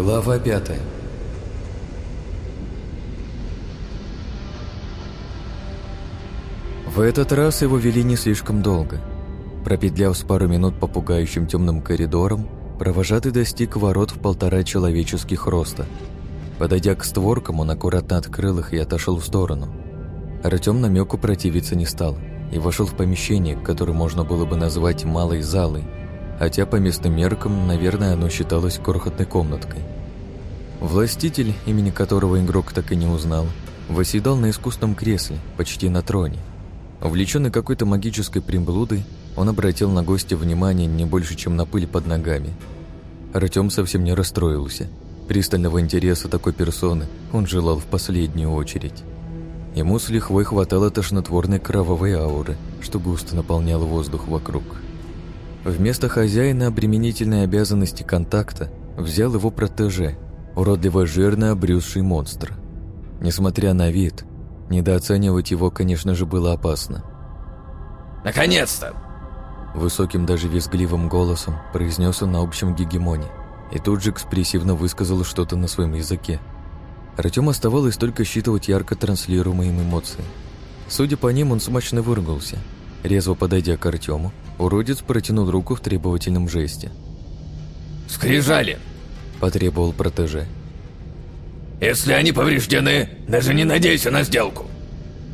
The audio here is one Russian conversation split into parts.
Глава пятая В этот раз его вели не слишком долго. Пропетляв с пару минут по пугающим темным коридорам, провожатый достиг ворот в полтора человеческих роста. Подойдя к створкам, он аккуратно открыл их и отошел в сторону. Артем намеку противиться не стал и вошел в помещение, которое можно было бы назвать «малой залой», хотя по местным меркам, наверное, оно считалось крохотной комнаткой. Властитель, имени которого игрок так и не узнал, восседал на искусственном кресле, почти на троне. Увлеченный какой-то магической приблудой, он обратил на гостя внимание не больше, чем на пыль под ногами. Артем совсем не расстроился. Пристального интереса такой персоны он желал в последнюю очередь. Ему с лихвой хватало тошнотворной кровавой ауры, что густо наполнял воздух вокруг. Вместо хозяина обременительной обязанности контакта взял его протеже, уродливо жирно обрюзший монстр. Несмотря на вид, Недооценивать его, конечно же, было опасно. «Наконец-то!» Высоким даже визгливым голосом произнес он на общем гегемоне и тут же экспрессивно высказал что-то на своем языке. Артем оставалось только считывать ярко транслируемые эмоции. Судя по ним, он смачно выругался. Резво подойдя к Артему, уродец протянул руку в требовательном жесте. «Скрижали!» – потребовал протеже. Если они повреждены, даже не надейся на сделку.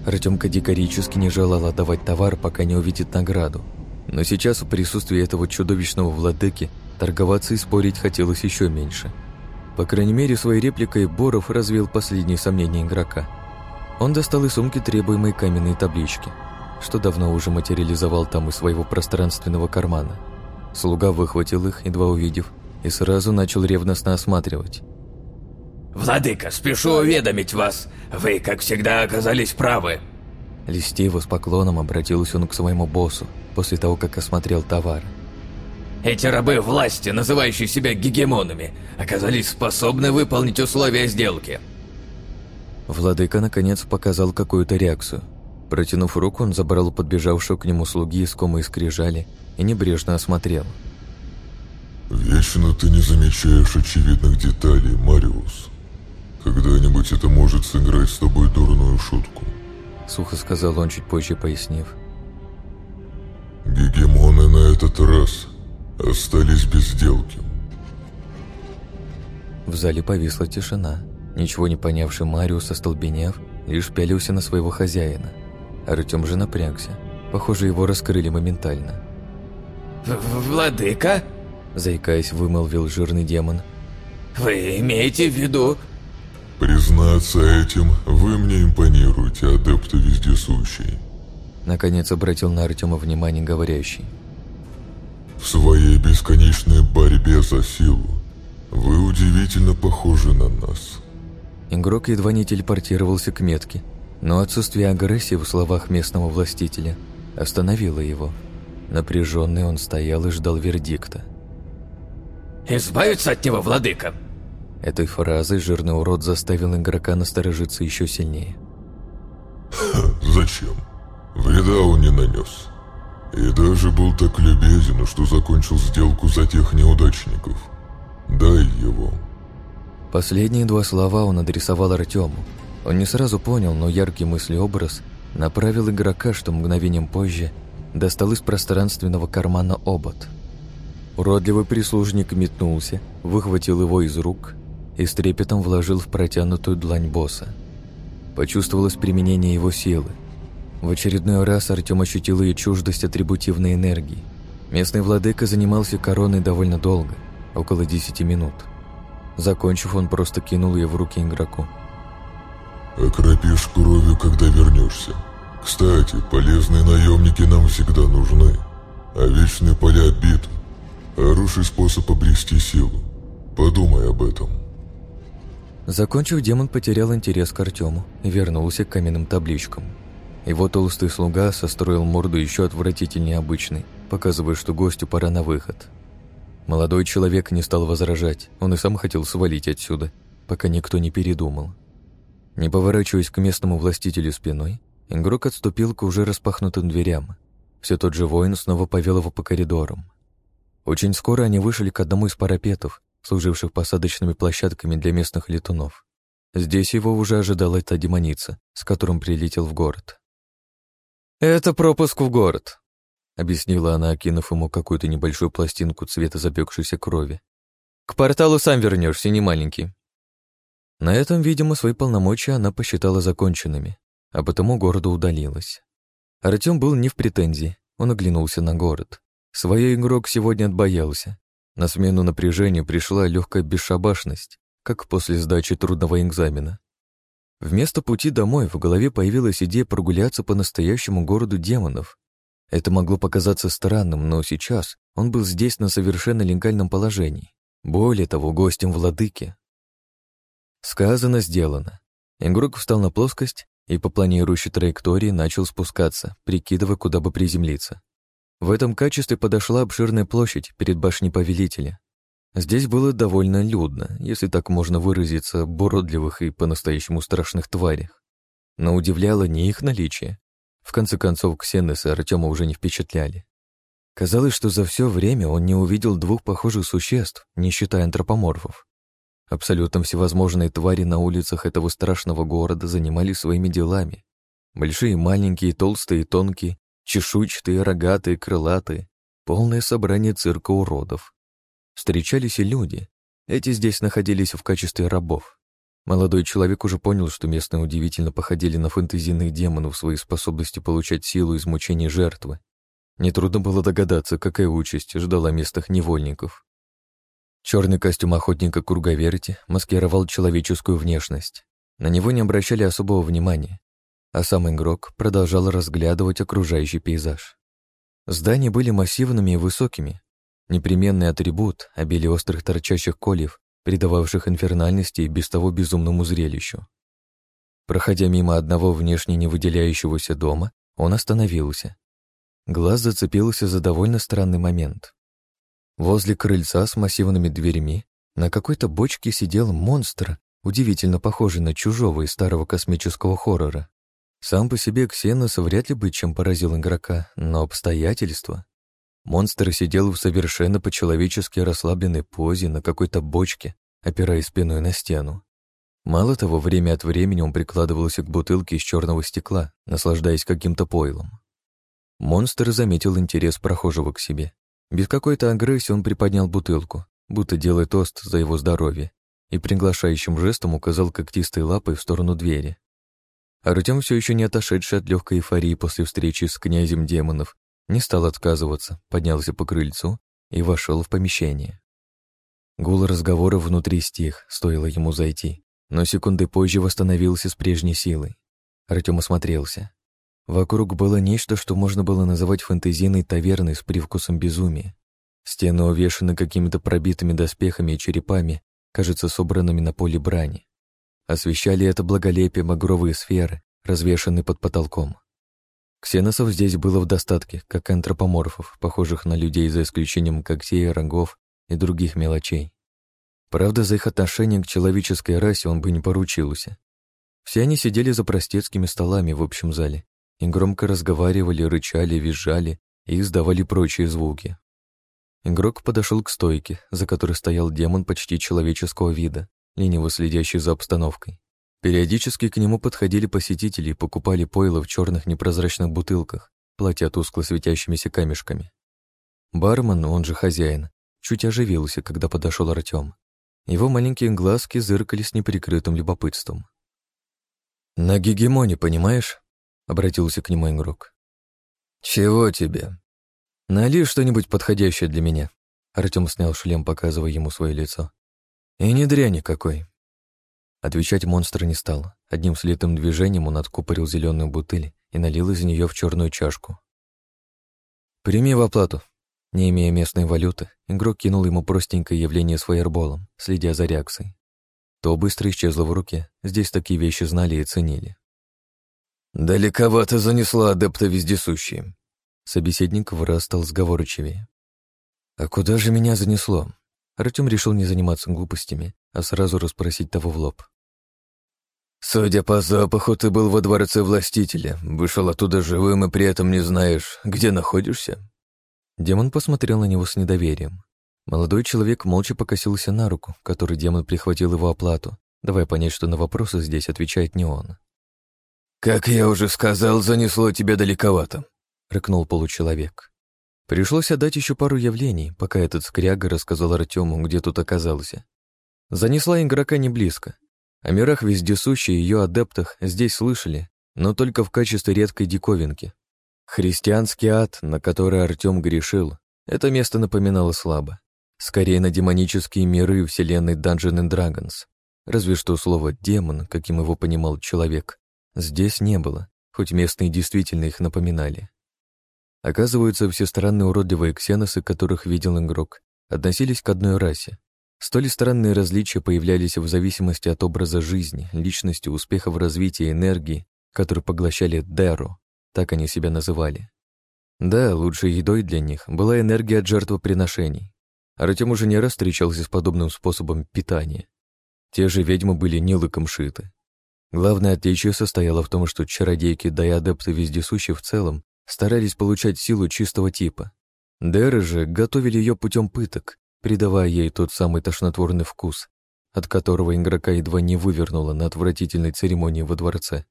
Артем категорически не желал отдавать товар, пока не увидит награду. Но сейчас в присутствии этого чудовищного владыки торговаться и спорить хотелось еще меньше. По крайней мере, своей репликой Боров развеял последние сомнения игрока. Он достал из сумки требуемые каменные таблички, что давно уже материализовал там из своего пространственного кармана. Слуга выхватил их, едва увидев, и сразу начал ревностно осматривать. «Владыка, спешу уведомить вас, вы, как всегда, оказались правы». Листиво с поклоном обратился он к своему боссу после того, как осмотрел товар. «Эти рабы власти, называющие себя гегемонами, оказались способны выполнить условия сделки». Владыка, наконец, показал какую-то реакцию. Протянув руку, он забрал подбежавшего к нему слуги искомые скрижали и небрежно осмотрел. «Вечно ты не замечаешь очевидных деталей, Мариус», «Когда-нибудь это может сыграть с тобой дурную шутку», — сухо сказал он, чуть позже пояснив. «Гегемоны на этот раз остались без сделки». В зале повисла тишина. Ничего не понявший Мариус, остолбенев, лишь пялился на своего хозяина. Артем же напрягся. Похоже, его раскрыли моментально. «Владыка?» Заикаясь, вымолвил жирный демон. «Вы имеете в виду «Признаться этим, вы мне импонируете, адепты вездесущие». Наконец обратил на Артема внимание говорящий. «В своей бесконечной борьбе за силу вы удивительно похожи на нас». Игрок едва не телепортировался к метке, но отсутствие агрессии в словах местного властителя остановило его. Напряженный он стоял и ждал вердикта. «Избавиться от него, владыка!» Этой фразой жирный урод заставил игрока насторожиться еще сильнее. «Зачем? Вреда он не нанес. И даже был так любезен, что закончил сделку за тех неудачников. Дай его». Последние два слова он адресовал Артему. Он не сразу понял, но яркий мыслеобраз направил игрока, что мгновением позже достал из пространственного кармана обод. Уродливый прислужник метнулся, выхватил его из рук и с трепетом вложил в протянутую длань босса. Почувствовалось применение его силы. В очередной раз Артем ощутил ее чуждость атрибутивной энергии. Местный владыка занимался короной довольно долго, около 10 минут. Закончив, он просто кинул ее в руки игроку. «Окропишь кровью, когда вернешься. Кстати, полезные наемники нам всегда нужны, а вечные поля битв – хороший способ обрести силу. Подумай об этом». Закончив, демон потерял интерес к Артему и вернулся к каменным табличкам. Его толстый слуга состроил морду еще отвратительнее обычной, показывая, что гостю пора на выход. Молодой человек не стал возражать, он и сам хотел свалить отсюда, пока никто не передумал. Не поворачиваясь к местному властителю спиной, игрок отступил к уже распахнутым дверям. Все тот же воин снова повел его по коридорам. Очень скоро они вышли к одному из парапетов, служивших посадочными площадками для местных летунов. Здесь его уже ожидала та демоница, с которым прилетел в город. «Это пропуск в город», — объяснила она, окинув ему какую-то небольшую пластинку цвета запекшейся крови. «К порталу сам вернешься, не маленький». На этом, видимо, свои полномочия она посчитала законченными, а потому городу удалилась. Артем был не в претензии, он оглянулся на город. Своей игрок сегодня отбоялся. На смену напряжению пришла легкая бесшабашность, как после сдачи трудного экзамена. Вместо пути домой в голове появилась идея прогуляться по настоящему городу демонов. Это могло показаться странным, но сейчас он был здесь на совершенно легальном положении. Более того, гостем владыки. Сказано, сделано. Игрок встал на плоскость и по планирующей траектории начал спускаться, прикидывая, куда бы приземлиться. В этом качестве подошла обширная площадь перед башней повелителя. Здесь было довольно людно, если так можно выразиться, бородливых и по-настоящему страшных тварях. Но удивляло не их наличие. В конце концов, ксенесы Артема уже не впечатляли. Казалось, что за все время он не увидел двух похожих существ, не считая антропоморфов. Абсолютно всевозможные твари на улицах этого страшного города занимались своими делами. Большие, маленькие, толстые, тонкие, чешуйчатые, рогатые, крылатые. Полное собрание цирка уродов. Встречались и люди. Эти здесь находились в качестве рабов. Молодой человек уже понял, что местные удивительно походили на фэнтезийных демонов в своей способности получать силу из мучений жертвы. Нетрудно было догадаться, какая участь ждала местных невольников. Черный костюм охотника Кургаверти маскировал человеческую внешность. На него не обращали особого внимания, а сам игрок продолжал разглядывать окружающий пейзаж. Здания были массивными и высокими. Непременный атрибут, обилие острых торчащих кольев, придававших инфернальности и без того безумному зрелищу. Проходя мимо одного внешне не выделяющегося дома, он остановился. Глаз зацепился за довольно странный момент. Возле крыльца с массивными дверями на какой-то бочке сидел монстр, удивительно похожий на чужого из старого космического хоррора. Сам по себе Ксенос вряд ли бы чем поразил игрока, но обстоятельства. Монстр сидел в совершенно по-человечески расслабленной позе на какой-то бочке, опираясь спиной на стену. Мало того, время от времени он прикладывался к бутылке из черного стекла, наслаждаясь каким-то пойлом. Монстр заметил интерес прохожего к себе без какой-то агрессии он приподнял бутылку, будто делая тост за его здоровье, и приглашающим жестом указал когтистой лапой в сторону двери. Артем, все еще не отошедший от легкой эйфории после встречи с князем демонов, не стал отказываться, поднялся по крыльцу и вошел в помещение. Гул разговора внутри стих, стоило ему зайти, но секунды позже восстановился с прежней силой. Артем осмотрелся. Вокруг было нечто, что можно было называть фэнтезийной таверной с привкусом безумия. Стены увешаны какими-то пробитыми доспехами и черепами, кажется, собранными на поле брани. Освещали это благолепие багровые сферы, развешанные под потолком. Ксеносов здесь было в достатке, как антропоморфов, похожих на людей за исключением когтей, рогов и других мелочей. Правда, за их отношение к человеческой расе он бы не поручился. Все они сидели за простецкими столами в общем зале и громко разговаривали, рычали, визжали и издавали прочие звуки. Игрок подошел к стойке, за которой стоял демон почти человеческого вида, лениво следящий за обстановкой. Периодически к нему подходили посетители и покупали пойло в черных непрозрачных бутылках, платя тускло светящимися камешками. Бармен, он же хозяин, чуть оживился, когда подошел Артем. Его маленькие глазки зыркали с неприкрытым любопытством. «На гегемоне, понимаешь?» — обратился к нему игрок. «Чего тебе?» «Налей что-нибудь подходящее для меня». Артем снял шлем, показывая ему свое лицо. «И не дряни какой». Отвечать монстр не стал. Одним слитым движением он откупорил зеленую бутыль и налил из нее в черную чашку. «Прими в оплату». Не имея местной валюты, игрок кинул ему простенькое явление с фаерболом, следя за реакцией. То быстро исчезло в руке, здесь такие вещи знали и ценили. «Далековато занесло адепта вездесущие». Собеседник враз стал сговорчивее. «А куда же меня занесло?» Артем решил не заниматься глупостями, а сразу расспросить того в лоб. «Судя по запаху, ты был во дворце властителя, вышел оттуда живым и при этом не знаешь, где находишься?» Демон посмотрел на него с недоверием. Молодой человек молча покосился на руку, которой демон прихватил его оплату, давая понять, что на вопросы здесь отвечает не он. «Как я уже сказал, занесло тебя далековато», — рыкнул получеловек. Пришлось отдать еще пару явлений, пока этот скряга рассказал Артему, где тут оказался. Занесла игрока не близко. О мирах вездесущей ее адептах здесь слышали, но только в качестве редкой диковинки. Христианский ад, на который Артем грешил, это место напоминало слабо. Скорее на демонические миры вселенной Dungeon and Dragons. Разве что слово «демон», каким его понимал человек, здесь не было, хоть местные действительно их напоминали. Оказывается, все странные уродливые ксеносы, которых видел игрок, относились к одной расе. Столь странные различия появлялись в зависимости от образа жизни, личности, успехов развития энергии, которые поглощали Деру, так они себя называли. Да, лучшей едой для них была энергия от жертвоприношений. Артем уже не раз встречался с подобным способом питания. Те же ведьмы были не лыком шиты. Главное отличие состояло в том, что чародейки, да и адепты вездесущие в целом, старались получать силу чистого типа. Деры же готовили ее путем пыток, придавая ей тот самый тошнотворный вкус, от которого игрока едва не вывернуло на отвратительной церемонии во дворце.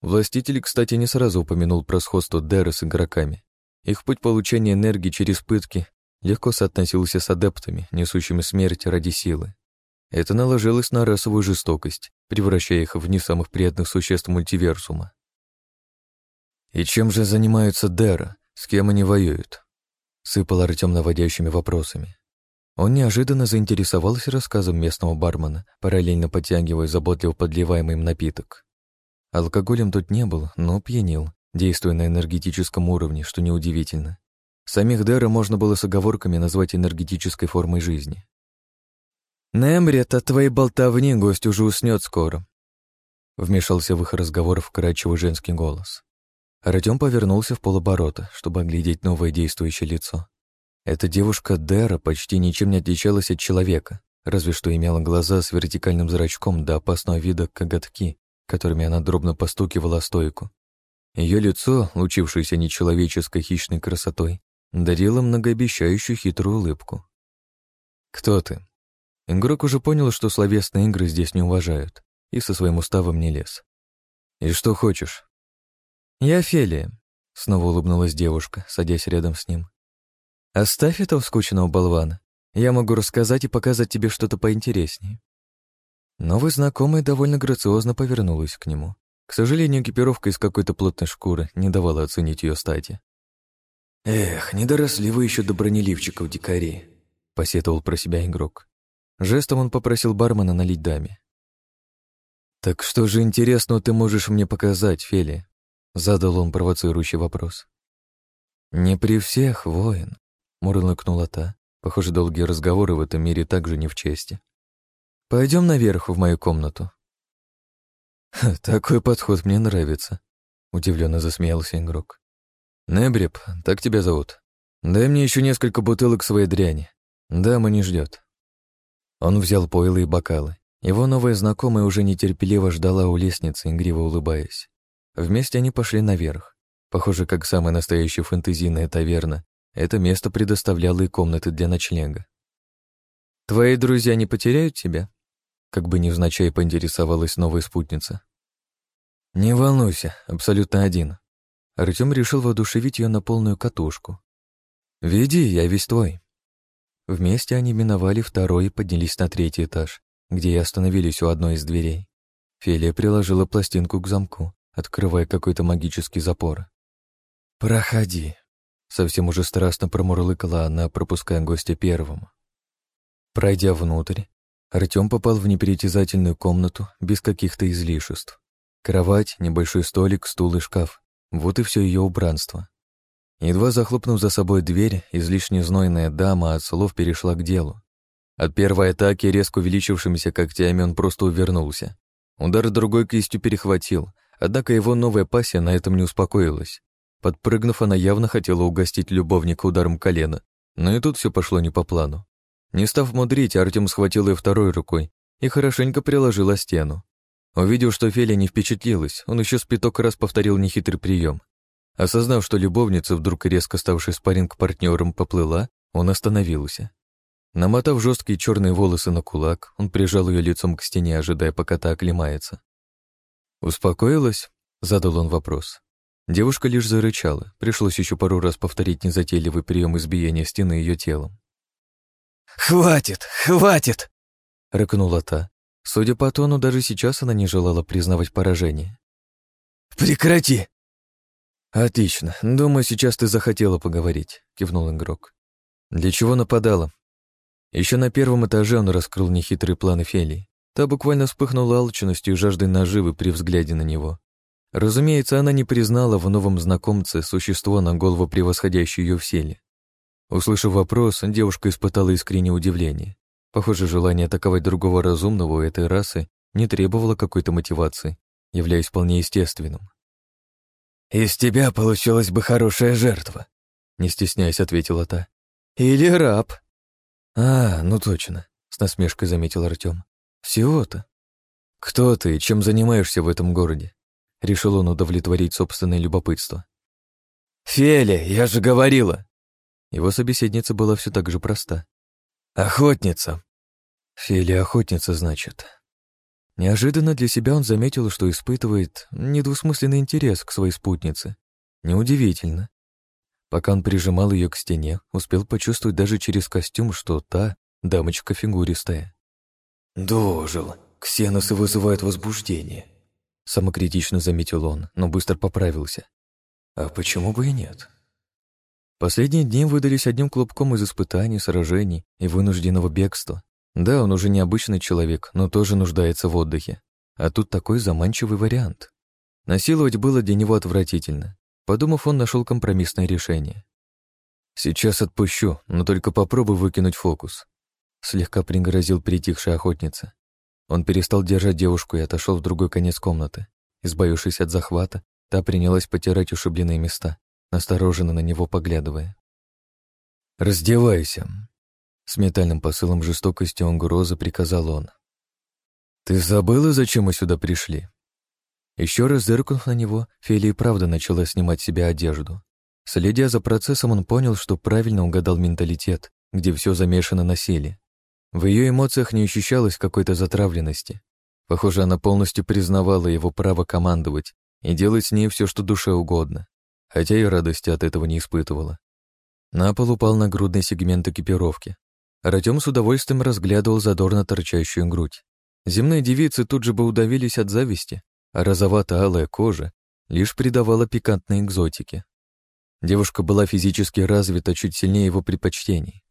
Властитель, кстати, не сразу упомянул про сходство Деры с игроками. Их путь получения энергии через пытки легко соотносился с адептами, несущими смерть ради силы. Это наложилось на расовую жестокость, превращая их в не самых приятных существ мультиверсума. «И чем же занимаются Дера? С кем они воюют?» Сыпал Артем наводящими вопросами. Он неожиданно заинтересовался рассказом местного бармена, параллельно подтягивая заботливо подливаемый им напиток. Алкоголем тут не был, но пьянил, действуя на энергетическом уровне, что неудивительно. Самих Дера можно было с оговорками назвать энергетической формой жизни. «Немрет, от твоей болтовни гость уже уснет скоро», вмешался в их разговор вкрадчивый женский голос. Артем повернулся в полоборота, чтобы оглядеть новое действующее лицо. Эта девушка Дэра почти ничем не отличалась от человека, разве что имела глаза с вертикальным зрачком до опасного вида коготки, которыми она дробно постукивала стойку. Ее лицо, лучившееся нечеловеческой хищной красотой, дарило многообещающую хитрую улыбку. «Кто ты?» Игрок уже понял, что словесные игры здесь не уважают, и со своим уставом не лез. «И что хочешь?» «Я Фелия», — снова улыбнулась девушка, садясь рядом с ним. «Оставь этого скучного болвана. Я могу рассказать и показать тебе что-то поинтереснее». Новый знакомый довольно грациозно повернулась к нему. К сожалению, экипировка из какой-то плотной шкуры не давала оценить ее стати. «Эх, не доросли вы еще до бронеливчиков, дикари», — посетовал про себя игрок. Жестом он попросил бармена налить даме. «Так что же интересного ты можешь мне показать, Фелия?» Задал он провоцирующий вопрос. «Не при всех, воин», — мурлыкнула та. Похоже, долгие разговоры в этом мире также не в чести. «Пойдем наверх, в мою комнату». «Такой подход мне нравится», — удивленно засмеялся игрок. «Небреб, так тебя зовут. Дай мне еще несколько бутылок своей дряни. Дама не ждет». Он взял пойлы и бокалы. Его новая знакомая уже нетерпеливо ждала у лестницы, игриво улыбаясь. Вместе они пошли наверх. Похоже, как самая настоящая фэнтезийная таверна, это место предоставляло и комнаты для ночлега. «Твои друзья не потеряют тебя?» Как бы невзначай поинтересовалась новая спутница. «Не волнуйся, абсолютно один». Артем решил воодушевить ее на полную катушку. «Веди, я весь твой». Вместе они миновали второй и поднялись на третий этаж, где и остановились у одной из дверей. Фелия приложила пластинку к замку, открывая какой-то магический запор. «Проходи», — совсем уже страстно промурлыкала она, пропуская гостя первым. Пройдя внутрь, Артем попал в непритязательную комнату без каких-то излишеств. Кровать, небольшой столик, стул и шкаф. Вот и все ее убранство. Едва захлопнув за собой дверь, излишне знойная дама от слов перешла к делу. От первой атаки, резко увеличившимися когтями, он просто увернулся. Удар другой кистью перехватил, Однако его новая пассия на этом не успокоилась. Подпрыгнув, она явно хотела угостить любовника ударом колена, но и тут все пошло не по плану. Не став мудрить, Артем схватил ее второй рукой и хорошенько приложил о стену. Увидев, что Феля не впечатлилась, он еще с пяток раз повторил нехитрый прием. Осознав, что любовница, вдруг резко ставшая спарринг-партнером, поплыла, он остановился. Намотав жесткие черные волосы на кулак, он прижал ее лицом к стене, ожидая, пока та оклемается. «Успокоилась?» — задал он вопрос. Девушка лишь зарычала. Пришлось еще пару раз повторить незатейливый прием избиения стены ее телом. «Хватит! Хватит!» — рыкнула та. Судя по тону, даже сейчас она не желала признавать поражение. «Прекрати!» «Отлично. Думаю, сейчас ты захотела поговорить», — кивнул игрок. «Для чего нападала?» Еще на первом этаже он раскрыл нехитрый план Фелии. Та буквально вспыхнула алчностью и жаждой наживы при взгляде на него. Разумеется, она не признала в новом знакомце существо на голову превосходящее ее в силе. Услышав вопрос, девушка испытала искреннее удивление. Похоже, желание атаковать другого разумного у этой расы не требовало какой-то мотивации, являясь вполне естественным. «Из тебя получилась бы хорошая жертва», — не стесняясь ответила та. «Или раб». «А, ну точно», — с насмешкой заметил Артем. «Всего-то. Кто ты и чем занимаешься в этом городе?» Решил он удовлетворить собственное любопытство. «Феля, я же говорила!» Его собеседница была все так же проста. «Охотница!» «Феля охотница, значит». Неожиданно для себя он заметил, что испытывает недвусмысленный интерес к своей спутнице. Неудивительно. Пока он прижимал ее к стене, успел почувствовать даже через костюм, что та дамочка фигуристая. «Дожил. Ксеносы вызывают возбуждение», Самокритично заметил он, но быстро поправился. А почему бы и нет? Последние дни выдались одним клубком из испытаний, сражений и вынужденного бегства. Да, он уже не обычный человек, но тоже нуждается в отдыхе. А тут такой заманчивый вариант. Насиловать было для него отвратительно. Подумав, он нашел компромиссное решение. «Сейчас отпущу, но только попробуй выкинуть фокус», слегка пригрозил притихшая охотница. Он перестал держать девушку и отошел в другой конец комнаты. Избавившись от захвата, та принялась потирать ушибленные места, настороженно на него поглядывая. «Раздевайся!» С метальным посылом жестокости угрозы приказал он. «Ты забыла, зачем мы сюда пришли?» Еще раз зыркнув на него, Фелия правда начала снимать себе одежду. Следя за процессом, он понял, что правильно угадал менталитет, где все замешано на силе. В ее эмоциях не ощущалось какой-то затравленности. Похоже, она полностью признавала его право командовать и делать с ней все, что душе угодно, хотя и радости от этого не испытывала. На пол упал нагрудный сегмент экипировки. Артем с удовольствием разглядывал задорно торчащую грудь. Земные девицы тут же бы удавились от зависти, а розовато-алая кожа лишь придавала пикантной экзотике. Девушка была физически развита чуть сильнее его предпочтений.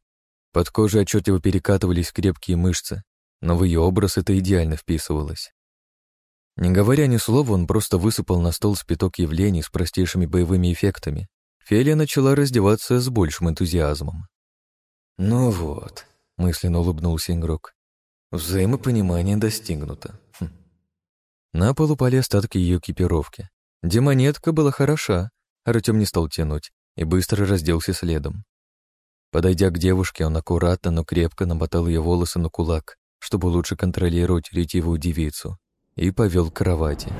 Под кожей отчетливо перекатывались крепкие мышцы, но в ее образ это идеально вписывалось. Не говоря ни слова, он просто высыпал на стол спиток явлений с простейшими боевыми эффектами. Фелия начала раздеваться с большим энтузиазмом. «Ну вот», — мысленно улыбнулся игрок, — «взаимопонимание достигнуто». Хм. На пол упали остатки ее экипировки. Демонетка была хороша, Артем не стал тянуть и быстро разделся следом. Подойдя к девушке, он аккуратно, но крепко намотал ее волосы на кулак, чтобы лучше контролировать ретивую девицу, и повел к кровати.